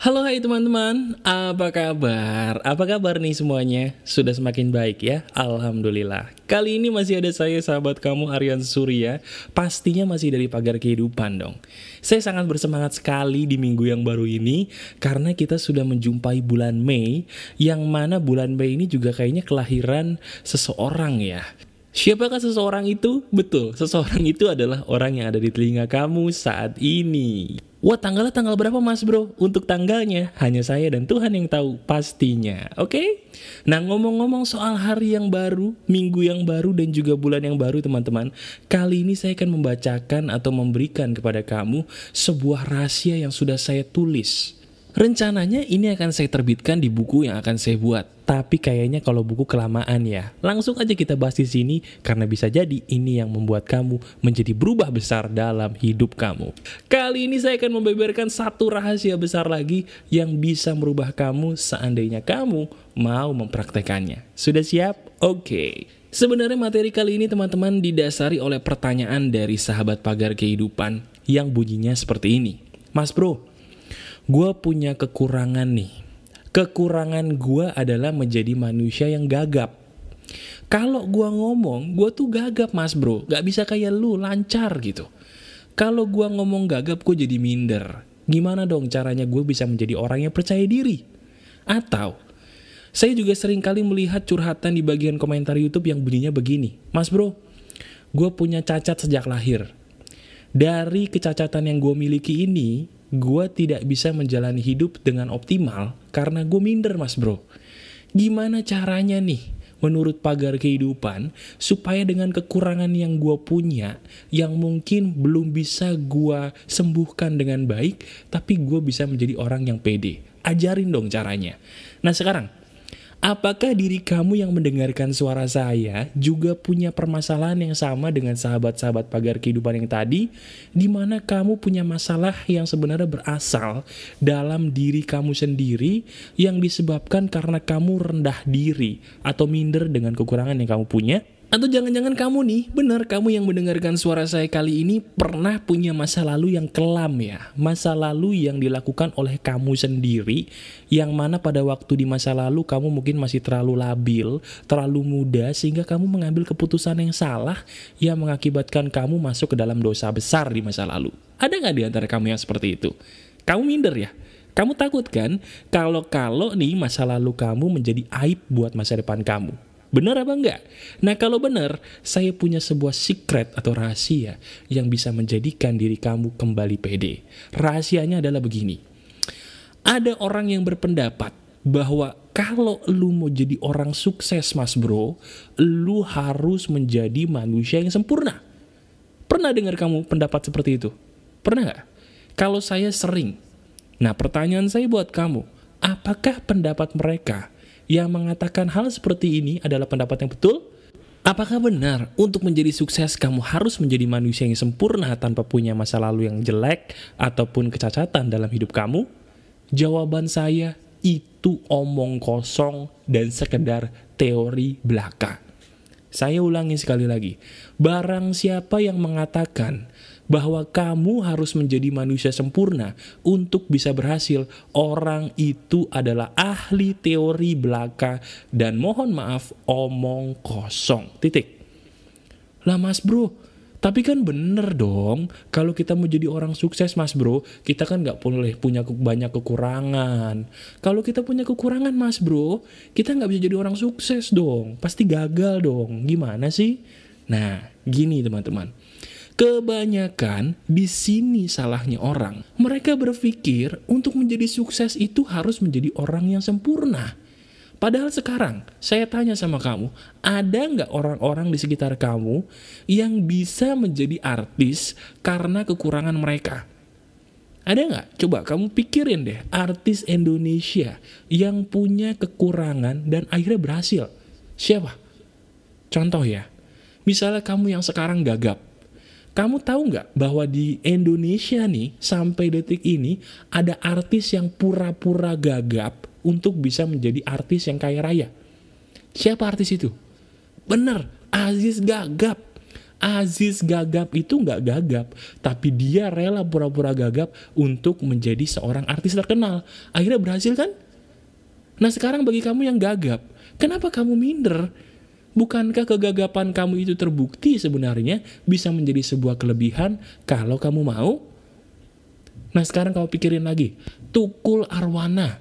Halo hai teman-teman, apa kabar? Apa kabar nih semuanya? Sudah semakin baik ya? Alhamdulillah Kali ini masih ada saya sahabat kamu Aryan Surya Pastinya masih dari pagar kehidupan dong Saya sangat bersemangat sekali di minggu yang baru ini Karena kita sudah menjumpai bulan Mei Yang mana bulan Mei ini juga kayaknya kelahiran seseorang ya Siapakah seseorang itu? Betul, seseorang itu adalah orang yang ada di telinga kamu saat ini. Wah tanggalnya tanggal berapa mas bro? Untuk tanggalnya hanya saya dan Tuhan yang tahu pastinya, oke? Okay? Nah ngomong-ngomong soal hari yang baru, minggu yang baru dan juga bulan yang baru teman-teman Kali ini saya akan membacakan atau memberikan kepada kamu sebuah rahasia yang sudah saya tulis Rencananya ini akan saya terbitkan di buku yang akan saya buat, tapi kayaknya kalau buku kelamaan ya. Langsung aja kita bahas di sini karena bisa jadi ini yang membuat kamu menjadi berubah besar dalam hidup kamu. Kali ini saya akan membeberkan satu rahasia besar lagi yang bisa merubah kamu seandainya kamu mau mempraktekannya. Sudah siap? Oke. Okay. Sebenarnya materi kali ini teman-teman didasari oleh pertanyaan dari sahabat pagar kehidupan yang bunyinya seperti ini. Mas bro, gue punya kekurangan nih. Kekurangan gue adalah menjadi manusia yang gagap. Kalau gue ngomong, gue tuh gagap mas bro. Gak bisa kayak lu, lancar gitu. Kalau gue ngomong gagap, gue jadi minder. Gimana dong caranya gue bisa menjadi orang yang percaya diri? Atau, saya juga sering kali melihat curhatan di bagian komentar YouTube yang bunyinya begini. Mas bro, gue punya cacat sejak lahir. Dari kecacatan yang gue miliki ini, gue tidak bisa menjalani hidup dengan optimal karena gue minder mas bro. Gimana caranya nih menurut pagar kehidupan supaya dengan kekurangan yang gue punya yang mungkin belum bisa gue sembuhkan dengan baik tapi gue bisa menjadi orang yang pede. Ajarin dong caranya. Nah sekarang Apakah diri kamu yang mendengarkan suara saya juga punya permasalahan yang sama dengan sahabat-sahabat pagar kehidupan yang tadi, di mana kamu punya masalah yang sebenarnya berasal dalam diri kamu sendiri yang disebabkan karena kamu rendah diri atau minder dengan kekurangan yang kamu punya? Atau jangan-jangan kamu nih, benar kamu yang mendengarkan suara saya kali ini pernah punya masa lalu yang kelam ya. Masa lalu yang dilakukan oleh kamu sendiri, yang mana pada waktu di masa lalu kamu mungkin masih terlalu labil, terlalu muda, sehingga kamu mengambil keputusan yang salah yang mengakibatkan kamu masuk ke dalam dosa besar di masa lalu. Ada nggak di antara kamu yang seperti itu? Kamu minder ya? Kamu takut kan kalau-kalau nih masa lalu kamu menjadi aib buat masa depan kamu? Benar apa enggak? Nah kalau benar, saya punya sebuah secret atau rahasia yang bisa menjadikan diri kamu kembali pede. Rahasianya adalah begini. Ada orang yang berpendapat bahwa kalau lu mau jadi orang sukses mas bro, lu harus menjadi manusia yang sempurna. Pernah dengar kamu pendapat seperti itu? Pernah nggak? Kalau saya sering. Nah pertanyaan saya buat kamu, apakah pendapat mereka yang mengatakan hal seperti ini adalah pendapat yang betul? Apakah benar untuk menjadi sukses kamu harus menjadi manusia yang sempurna tanpa punya masa lalu yang jelek ataupun kecacatan dalam hidup kamu? Jawaban saya itu omong kosong dan sekedar teori belaka. Saya ulangi sekali lagi, barang siapa yang mengatakan bahwa kamu harus menjadi manusia sempurna untuk bisa berhasil, orang itu adalah ahli teori belaka dan mohon maaf omong kosong. Titik. Lah mas bro, tapi kan bener dong, kalau kita mau jadi orang sukses mas bro, kita kan nggak boleh punya banyak kekurangan. Kalau kita punya kekurangan mas bro, kita nggak bisa jadi orang sukses dong, pasti gagal dong. Gimana sih? Nah, gini teman-teman. Kebanyakan di sini salahnya orang. Mereka berpikir untuk menjadi sukses itu harus menjadi orang yang sempurna. Padahal sekarang, saya tanya sama kamu, ada nggak orang-orang di sekitar kamu yang bisa menjadi artis karena kekurangan mereka? Ada nggak? Coba kamu pikirin deh, artis Indonesia yang punya kekurangan dan akhirnya berhasil. Siapa? Contoh ya, misalnya kamu yang sekarang gagap, kamu tahu nggak bahwa di Indonesia nih sampai detik ini ada artis yang pura-pura gagap untuk bisa menjadi artis yang kaya raya? Siapa artis itu? Bener, Aziz Gagap. Aziz gagap itu nggak gagap, tapi dia rela pura-pura gagap untuk menjadi seorang artis terkenal. Akhirnya berhasil kan? Nah sekarang bagi kamu yang gagap, kenapa kamu minder? Bukankah kegagapan kamu itu terbukti sebenarnya bisa menjadi sebuah kelebihan kalau kamu mau? Nah sekarang kamu pikirin lagi, Tukul Arwana,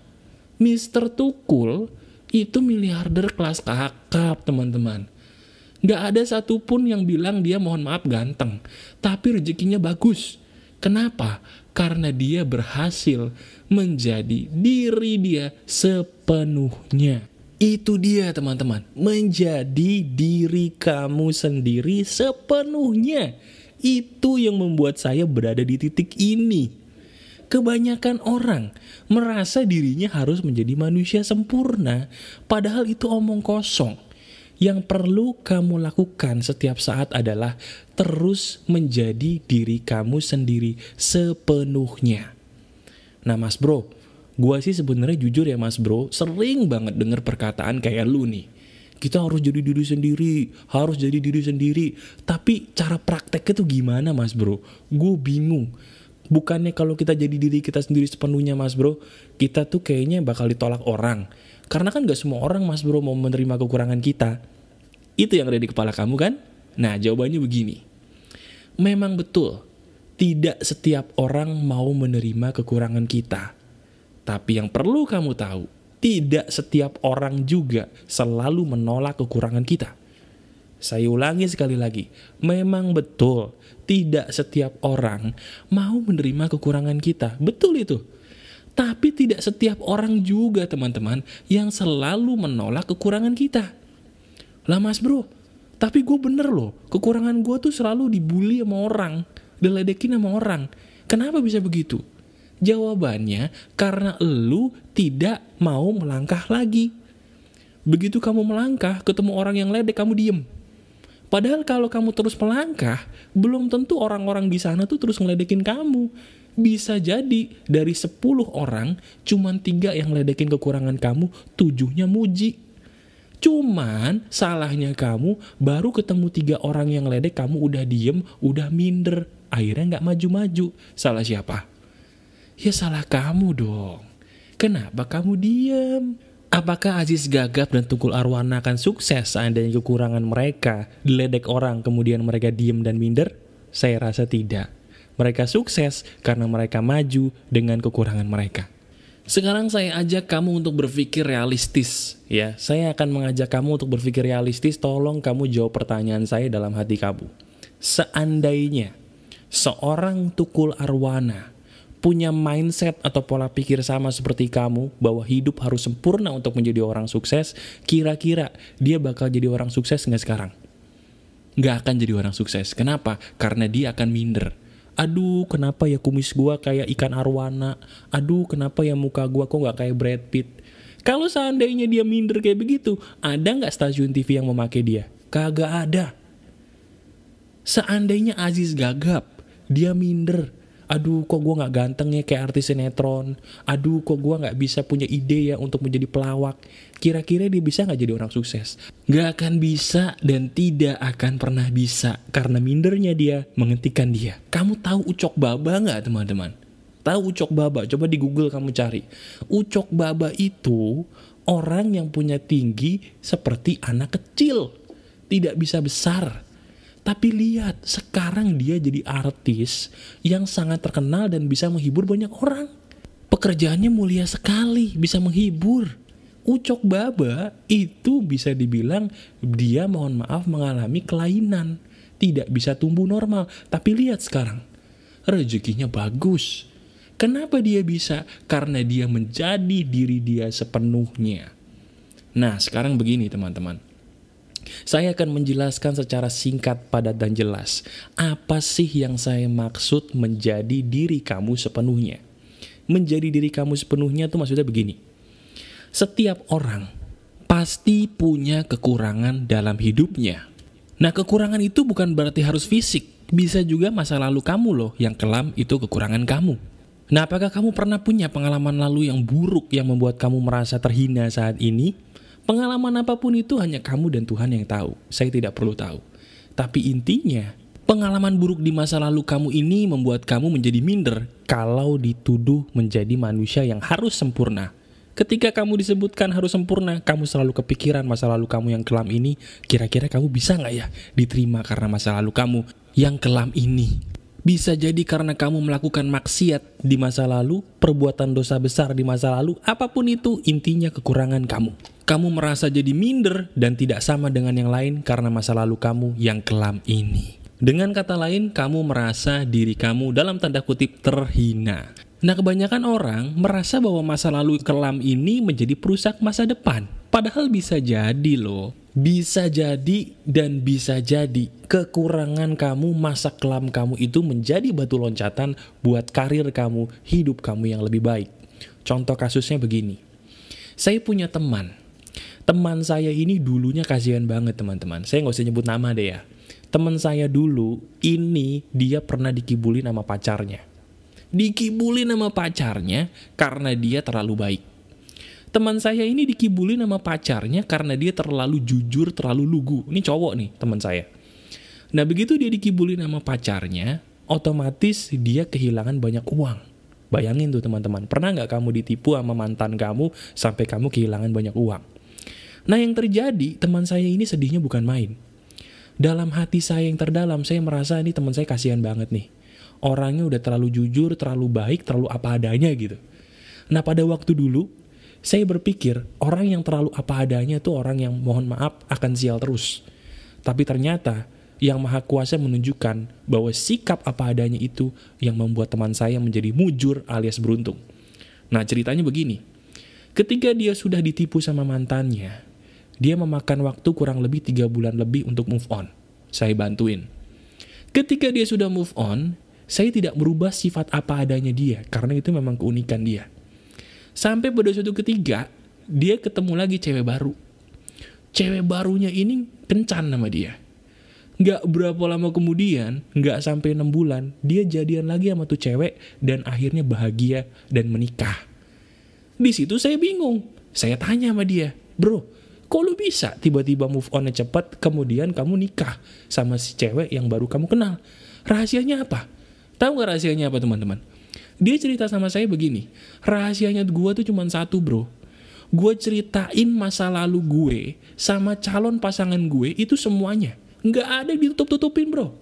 Mr. Tukul itu miliarder kelas kakap teman-teman. Gak ada satupun yang bilang dia mohon maaf ganteng, tapi rezekinya bagus. Kenapa? Karena dia berhasil menjadi diri dia sepenuhnya. Itu dia teman-teman, menjadi diri kamu sendiri sepenuhnya. Itu yang membuat saya berada di titik ini. Kebanyakan orang merasa dirinya harus menjadi manusia sempurna, padahal itu omong kosong yang perlu kamu lakukan setiap saat adalah terus menjadi diri kamu sendiri sepenuhnya. Nah mas bro, gua sih sebenarnya jujur ya mas bro, sering banget denger perkataan kayak lu nih. Kita harus jadi diri sendiri, harus jadi diri sendiri. Tapi cara prakteknya tuh gimana mas bro? Gue bingung. Bukannya kalau kita jadi diri kita sendiri sepenuhnya mas bro, kita tuh kayaknya bakal ditolak orang karena kan gak semua orang mas bro mau menerima kekurangan kita. Itu yang ada di kepala kamu kan? Nah jawabannya begini. Memang betul, tidak setiap orang mau menerima kekurangan kita. Tapi yang perlu kamu tahu, tidak setiap orang juga selalu menolak kekurangan kita. Saya ulangi sekali lagi, memang betul tidak setiap orang mau menerima kekurangan kita. Betul itu. Tapi tidak setiap orang juga teman-teman yang selalu menolak kekurangan kita. Lah mas bro, tapi gue bener loh, kekurangan gue tuh selalu dibully sama orang, diledekin sama orang. Kenapa bisa begitu? Jawabannya karena lu tidak mau melangkah lagi. Begitu kamu melangkah, ketemu orang yang ledek, kamu diem. Padahal kalau kamu terus melangkah, belum tentu orang-orang di sana tuh terus ngeledekin kamu bisa jadi dari 10 orang cuman tiga yang ledekin kekurangan kamu, tujuhnya muji. Cuman salahnya kamu baru ketemu tiga orang yang ledek kamu udah diem, udah minder. Akhirnya nggak maju-maju. Salah siapa? Ya salah kamu dong. Kenapa kamu diem? Apakah Aziz Gagap dan Tukul Arwana akan sukses seandainya kekurangan mereka diledek orang kemudian mereka diem dan minder? Saya rasa tidak. Mereka sukses karena mereka maju dengan kekurangan mereka. Sekarang saya ajak kamu untuk berpikir realistis, ya. Saya akan mengajak kamu untuk berpikir realistis. Tolong kamu jawab pertanyaan saya dalam hati kamu. Seandainya seorang tukul arwana punya mindset atau pola pikir sama seperti kamu bahwa hidup harus sempurna untuk menjadi orang sukses, kira-kira dia bakal jadi orang sukses nggak sekarang? Nggak akan jadi orang sukses. Kenapa? Karena dia akan minder aduh kenapa ya kumis gua kayak ikan arwana, aduh kenapa ya muka gua kok nggak kayak Brad Pitt. Kalau seandainya dia minder kayak begitu, ada nggak stasiun TV yang memakai dia? Kagak ada. Seandainya Aziz gagap, dia minder, aduh kok gue gak ganteng ya kayak artis sinetron, aduh kok gue gak bisa punya ide ya untuk menjadi pelawak, kira-kira dia bisa gak jadi orang sukses? Gak akan bisa dan tidak akan pernah bisa, karena mindernya dia menghentikan dia. Kamu tahu Ucok Baba gak teman-teman? Tahu Ucok Baba? Coba di Google kamu cari. Ucok Baba itu orang yang punya tinggi seperti anak kecil, tidak bisa besar tapi lihat, sekarang dia jadi artis yang sangat terkenal dan bisa menghibur banyak orang. Pekerjaannya mulia sekali, bisa menghibur. Ucok Baba itu bisa dibilang dia mohon maaf mengalami kelainan. Tidak bisa tumbuh normal. Tapi lihat sekarang, rezekinya bagus. Kenapa dia bisa? Karena dia menjadi diri dia sepenuhnya. Nah sekarang begini teman-teman saya akan menjelaskan secara singkat, padat, dan jelas. Apa sih yang saya maksud menjadi diri kamu sepenuhnya? Menjadi diri kamu sepenuhnya itu maksudnya begini. Setiap orang pasti punya kekurangan dalam hidupnya. Nah kekurangan itu bukan berarti harus fisik. Bisa juga masa lalu kamu loh yang kelam itu kekurangan kamu. Nah apakah kamu pernah punya pengalaman lalu yang buruk yang membuat kamu merasa terhina saat ini? Pengalaman apa pun itu hanya kamu dan Tuhan yang tahu. Saya tidak perlu tahu. Tapi intinya, pengalaman buruk di masa lalu kamu ini membuat kamu menjadi minder kalau dituduh menjadi manusia yang harus sempurna. Ketika kamu disebutkan harus sempurna, kamu selalu kepikiran masa lalu kamu yang kelam ini, kira-kira kamu bisa nggak ya diterima karena masa lalu kamu yang kelam ini? Bisa jadi karena kamu melakukan maksiat di masa lalu, perbuatan dosa besar di masa lalu, apa pun itu intinya kekurangan kamu. Kamu merasa jadi minder dan tidak sama dengan yang lain karena masa lalu kamu yang kelam ini. Dengan kata lain, kamu merasa diri kamu dalam tanda kutip terhina. Nah kebanyakan orang merasa bahwa masa lalu kelam ini menjadi perusak masa depan. Padahal bisa jadi loh. Bisa jadi dan bisa jadi kekurangan kamu masa kelam kamu itu menjadi batu loncatan buat karir kamu, hidup kamu yang lebih baik. Contoh kasusnya begini. Saya punya teman. Teman saya ini dulunya kasihan banget teman-teman. Saya nggak usah nyebut nama deh ya. Teman saya dulu ini dia pernah dikibulin sama pacarnya. Dikibulin sama pacarnya karena dia terlalu baik teman saya ini dikibulin sama pacarnya karena dia terlalu jujur, terlalu lugu. Ini cowok nih teman saya. Nah begitu dia dikibulin sama pacarnya, otomatis dia kehilangan banyak uang. Bayangin tuh teman-teman, pernah nggak kamu ditipu sama mantan kamu sampai kamu kehilangan banyak uang? Nah yang terjadi, teman saya ini sedihnya bukan main. Dalam hati saya yang terdalam, saya merasa ini teman saya kasihan banget nih. Orangnya udah terlalu jujur, terlalu baik, terlalu apa adanya gitu. Nah pada waktu dulu, saya berpikir orang yang terlalu apa adanya itu orang yang mohon maaf akan sial terus. Tapi ternyata yang maha kuasa menunjukkan bahwa sikap apa adanya itu yang membuat teman saya menjadi mujur alias beruntung. Nah ceritanya begini, ketika dia sudah ditipu sama mantannya, dia memakan waktu kurang lebih tiga bulan lebih untuk move on. Saya bantuin. Ketika dia sudah move on, saya tidak merubah sifat apa adanya dia, karena itu memang keunikan dia. Sampai pada suatu ketiga, dia ketemu lagi cewek baru. Cewek barunya ini kencan nama dia. Gak berapa lama kemudian, gak sampai 6 bulan, dia jadian lagi sama tuh cewek dan akhirnya bahagia dan menikah. Di situ saya bingung. Saya tanya sama dia, bro, kok lu bisa tiba-tiba move on cepat, kemudian kamu nikah sama si cewek yang baru kamu kenal? Rahasianya apa? Tahu gak rahasianya apa teman-teman? Dia cerita sama saya begini, rahasianya gue tuh cuma satu bro. Gue ceritain masa lalu gue sama calon pasangan gue itu semuanya. Nggak ada ditutup-tutupin bro.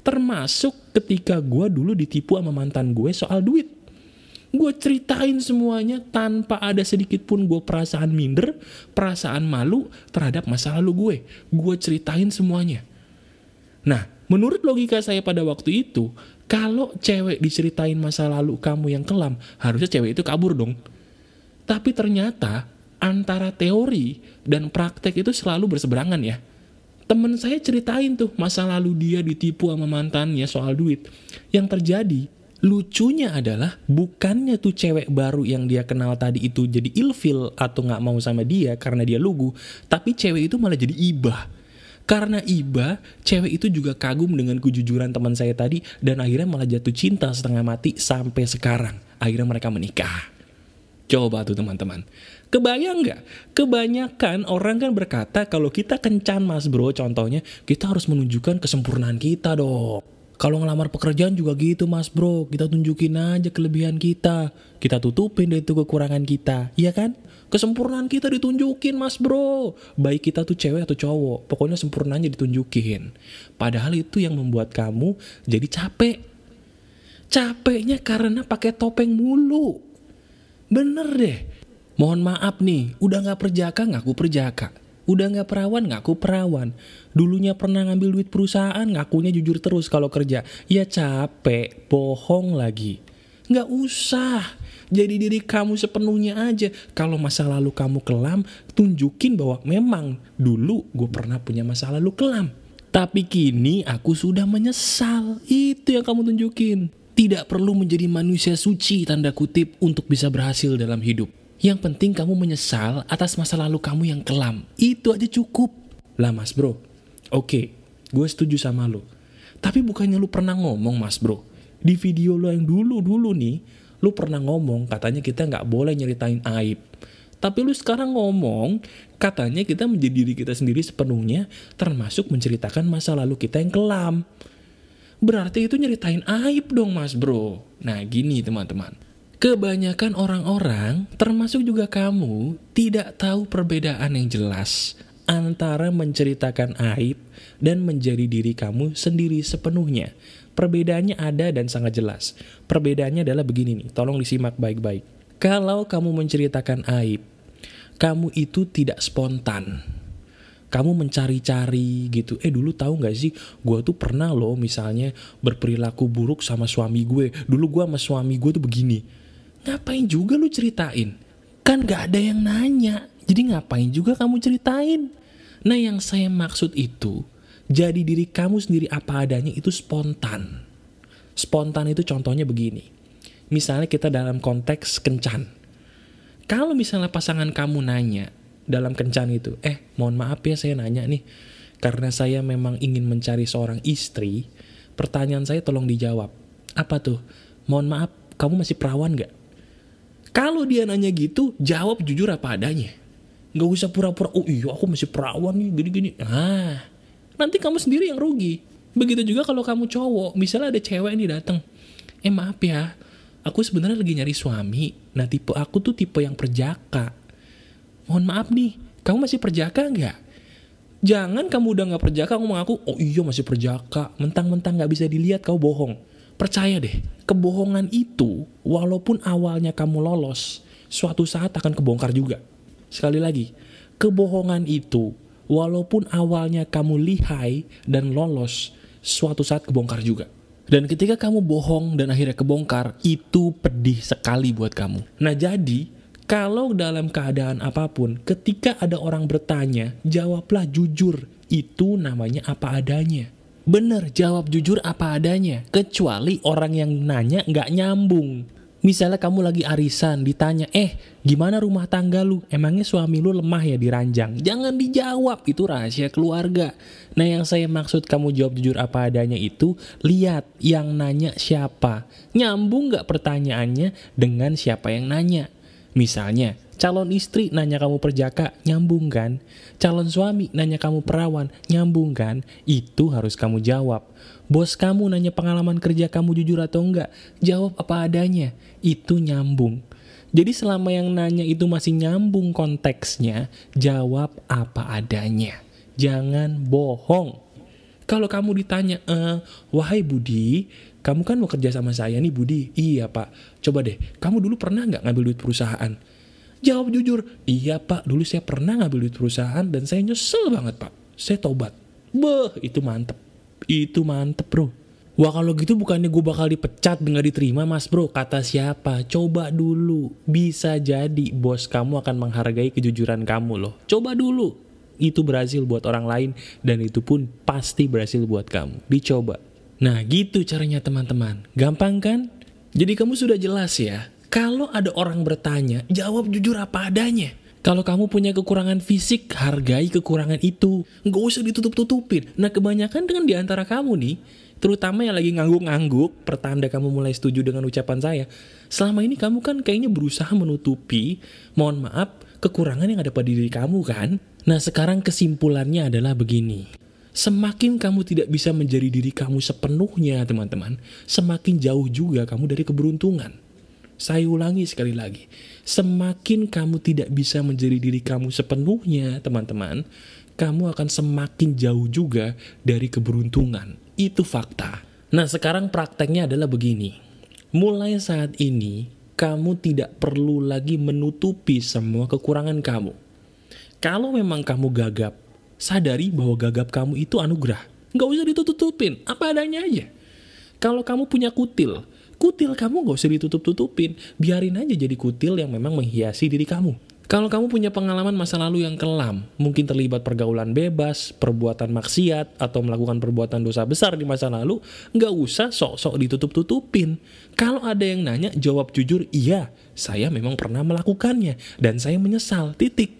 Termasuk ketika gue dulu ditipu sama mantan gue soal duit. Gue ceritain semuanya tanpa ada sedikit pun gue perasaan minder, perasaan malu terhadap masa lalu gue. Gue ceritain semuanya. Nah, menurut logika saya pada waktu itu, kalau cewek diceritain masa lalu kamu yang kelam, harusnya cewek itu kabur dong. Tapi ternyata antara teori dan praktek itu selalu berseberangan ya. Temen saya ceritain tuh masa lalu dia ditipu sama mantannya soal duit. Yang terjadi, lucunya adalah bukannya tuh cewek baru yang dia kenal tadi itu jadi ilfil atau nggak mau sama dia karena dia lugu, tapi cewek itu malah jadi ibah karena iba, cewek itu juga kagum dengan kejujuran teman saya tadi dan akhirnya malah jatuh cinta setengah mati sampai sekarang. Akhirnya mereka menikah. Coba tuh teman-teman. Kebayang nggak? Kebanyakan orang kan berkata kalau kita kencan mas bro contohnya kita harus menunjukkan kesempurnaan kita dong. Kalau ngelamar pekerjaan juga gitu mas bro, kita tunjukin aja kelebihan kita. Kita tutupin deh itu kekurangan kita, iya kan? Kesempurnaan kita ditunjukin mas bro. Baik kita tuh cewek atau cowok. Pokoknya sempurnanya ditunjukin. Padahal itu yang membuat kamu jadi capek. Capeknya karena pakai topeng mulu. Bener deh. Mohon maaf nih, udah gak perjaka ngaku perjaka. Udah gak perawan ngaku perawan. Dulunya pernah ngambil duit perusahaan ngakunya jujur terus kalau kerja. Ya capek, bohong lagi. Gak usah jadi diri kamu sepenuhnya aja. Kalau masa lalu kamu kelam, tunjukin bahwa memang dulu gue pernah punya masa lalu kelam. Tapi kini aku sudah menyesal. Itu yang kamu tunjukin. Tidak perlu menjadi manusia suci tanda kutip untuk bisa berhasil dalam hidup. Yang penting kamu menyesal atas masa lalu kamu yang kelam. Itu aja cukup. Lah mas bro, oke, gue setuju sama lo. Tapi bukannya lu pernah ngomong mas bro, di video lo yang dulu-dulu nih, lu pernah ngomong katanya kita nggak boleh nyeritain aib. Tapi lu sekarang ngomong, katanya kita menjadi diri kita sendiri sepenuhnya, termasuk menceritakan masa lalu kita yang kelam. Berarti itu nyeritain aib dong mas bro. Nah gini teman-teman. Kebanyakan orang-orang, termasuk juga kamu, tidak tahu perbedaan yang jelas antara menceritakan aib dan menjadi diri kamu sendiri sepenuhnya. Perbedaannya ada dan sangat jelas. Perbedaannya adalah begini nih, tolong disimak baik-baik. Kalau kamu menceritakan aib, kamu itu tidak spontan. Kamu mencari-cari gitu. Eh dulu tahu nggak sih, gue tuh pernah loh misalnya berperilaku buruk sama suami gue. Dulu gue sama suami gue tuh begini Ngapain juga lu ceritain? Kan gak ada yang nanya. Jadi ngapain juga kamu ceritain? Nah yang saya maksud itu, jadi diri kamu sendiri apa adanya itu spontan. Spontan itu contohnya begini. Misalnya kita dalam konteks kencan. Kalau misalnya pasangan kamu nanya dalam kencan itu, eh mohon maaf ya saya nanya nih, karena saya memang ingin mencari seorang istri, pertanyaan saya tolong dijawab. Apa tuh? Mohon maaf, kamu masih perawan gak? Kalau dia nanya gitu, jawab jujur apa adanya. Gak usah pura-pura, oh iya aku masih perawan nih, gini-gini. Ah, nanti kamu sendiri yang rugi. Begitu juga kalau kamu cowok, misalnya ada cewek nih datang. Eh maaf ya, aku sebenarnya lagi nyari suami. Nah tipe aku tuh tipe yang perjaka. Mohon maaf nih, kamu masih perjaka nggak? Jangan kamu udah nggak perjaka, kamu mengaku, oh iya masih perjaka. Mentang-mentang nggak bisa dilihat, kau bohong. Percaya deh, kebohongan itu walaupun awalnya kamu lolos, suatu saat akan kebongkar juga. Sekali lagi, kebohongan itu walaupun awalnya kamu lihai dan lolos, suatu saat kebongkar juga. Dan ketika kamu bohong dan akhirnya kebongkar, itu pedih sekali buat kamu. Nah jadi, kalau dalam keadaan apa pun, ketika ada orang bertanya, jawablah jujur. Itu namanya apa adanya. Bener, jawab jujur apa adanya. Kecuali orang yang nanya nggak nyambung. Misalnya kamu lagi arisan, ditanya, eh gimana rumah tangga lu? Emangnya suami lu lemah ya di ranjang? Jangan dijawab, itu rahasia keluarga. Nah yang saya maksud kamu jawab jujur apa adanya itu, lihat yang nanya siapa. Nyambung nggak pertanyaannya dengan siapa yang nanya? Misalnya, calon istri nanya kamu perjaka, nyambung kan? Calon suami nanya kamu perawan, nyambung kan? Itu harus kamu jawab. Bos kamu nanya pengalaman kerja kamu jujur atau enggak, jawab apa adanya. Itu nyambung. Jadi selama yang nanya itu masih nyambung konteksnya, jawab apa adanya. Jangan bohong. Kalau kamu ditanya, e, wahai Budi, kamu kan mau kerja sama saya nih Budi. Iya pak, coba deh, kamu dulu pernah nggak ngambil duit perusahaan? Jawab jujur, iya pak, dulu saya pernah ngambil duit perusahaan dan saya nyesel banget pak. Saya tobat. Beh, itu mantep. Itu mantep bro. Wah kalau gitu bukannya gue bakal dipecat dengan diterima mas bro. Kata siapa? Coba dulu. Bisa jadi bos kamu akan menghargai kejujuran kamu loh. Coba dulu. Itu berhasil buat orang lain dan itu pun pasti berhasil buat kamu. Dicoba. Nah gitu caranya teman-teman. Gampang kan? Jadi kamu sudah jelas ya. Kalau ada orang bertanya, jawab jujur apa adanya. Kalau kamu punya kekurangan fisik, hargai kekurangan itu. Nggak usah ditutup-tutupin. Nah kebanyakan dengan di antara kamu nih, terutama yang lagi ngangguk-ngangguk, pertanda kamu mulai setuju dengan ucapan saya. Selama ini kamu kan kayaknya berusaha menutupi, mohon maaf, kekurangan yang ada pada diri kamu kan? Nah sekarang kesimpulannya adalah begini. Semakin kamu tidak bisa menjadi diri kamu sepenuhnya, teman-teman, semakin jauh juga kamu dari keberuntungan. Saya ulangi sekali lagi, semakin kamu tidak bisa menjadi diri kamu sepenuhnya, teman-teman, kamu akan semakin jauh juga dari keberuntungan. Itu fakta. Nah, sekarang prakteknya adalah begini. Mulai saat ini, kamu tidak perlu lagi menutupi semua kekurangan kamu. Kalau memang kamu gagap sadari bahwa gagap kamu itu anugerah. Nggak usah ditutup-tutupin, apa adanya aja. Kalau kamu punya kutil, kutil kamu nggak usah ditutup-tutupin. Biarin aja jadi kutil yang memang menghiasi diri kamu. Kalau kamu punya pengalaman masa lalu yang kelam, mungkin terlibat pergaulan bebas, perbuatan maksiat, atau melakukan perbuatan dosa besar di masa lalu, nggak usah sok-sok ditutup-tutupin. Kalau ada yang nanya, jawab jujur, iya, saya memang pernah melakukannya, dan saya menyesal, titik.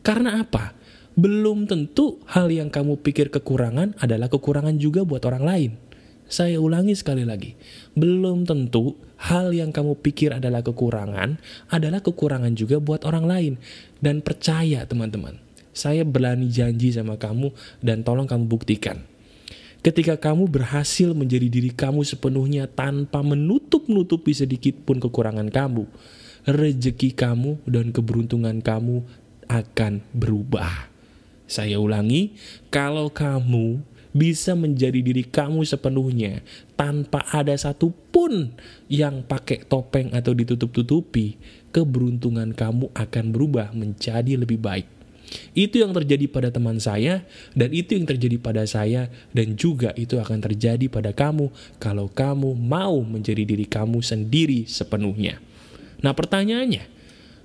Karena apa? belum tentu hal yang kamu pikir kekurangan adalah kekurangan juga buat orang lain. Saya ulangi sekali lagi, belum tentu hal yang kamu pikir adalah kekurangan adalah kekurangan juga buat orang lain. Dan percaya teman-teman, saya berani janji sama kamu dan tolong kamu buktikan. Ketika kamu berhasil menjadi diri kamu sepenuhnya tanpa menutup-nutupi sedikit pun kekurangan kamu, rejeki kamu dan keberuntungan kamu akan berubah. Saya ulangi, kalau kamu bisa menjadi diri kamu sepenuhnya tanpa ada satupun yang pakai topeng atau ditutup-tutupi, keberuntungan kamu akan berubah menjadi lebih baik. Itu yang terjadi pada teman saya, dan itu yang terjadi pada saya, dan juga itu akan terjadi pada kamu kalau kamu mau menjadi diri kamu sendiri sepenuhnya. Nah, pertanyaannya,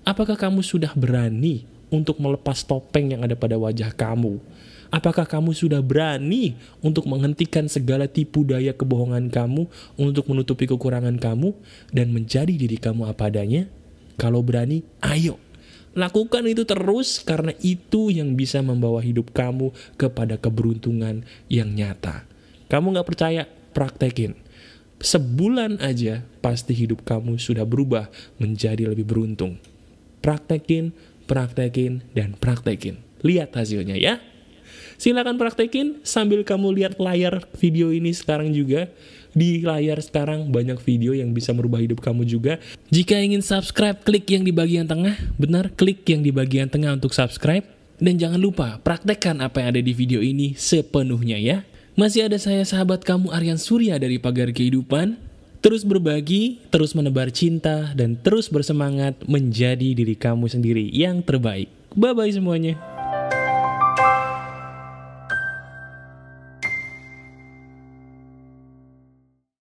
apakah kamu sudah berani untuk melepas topeng yang ada pada wajah kamu? Apakah kamu sudah berani untuk menghentikan segala tipu daya kebohongan kamu untuk menutupi kekurangan kamu dan menjadi diri kamu apa adanya? Kalau berani, ayo. Lakukan itu terus karena itu yang bisa membawa hidup kamu kepada keberuntungan yang nyata. Kamu gak percaya? Praktekin. Sebulan aja pasti hidup kamu sudah berubah menjadi lebih beruntung. Praktekin, praktekin, dan praktekin. Lihat hasilnya ya. Silahkan praktekin sambil kamu lihat layar video ini sekarang juga. Di layar sekarang banyak video yang bisa merubah hidup kamu juga. Jika ingin subscribe, klik yang di bagian tengah. Benar, klik yang di bagian tengah untuk subscribe. Dan jangan lupa, praktekkan apa yang ada di video ini sepenuhnya ya. Masih ada saya sahabat kamu Aryan Surya dari Pagar Kehidupan. Terus berbagi, terus menebar cinta, dan terus bersemangat menjadi diri kamu sendiri yang terbaik. Bye-bye semuanya.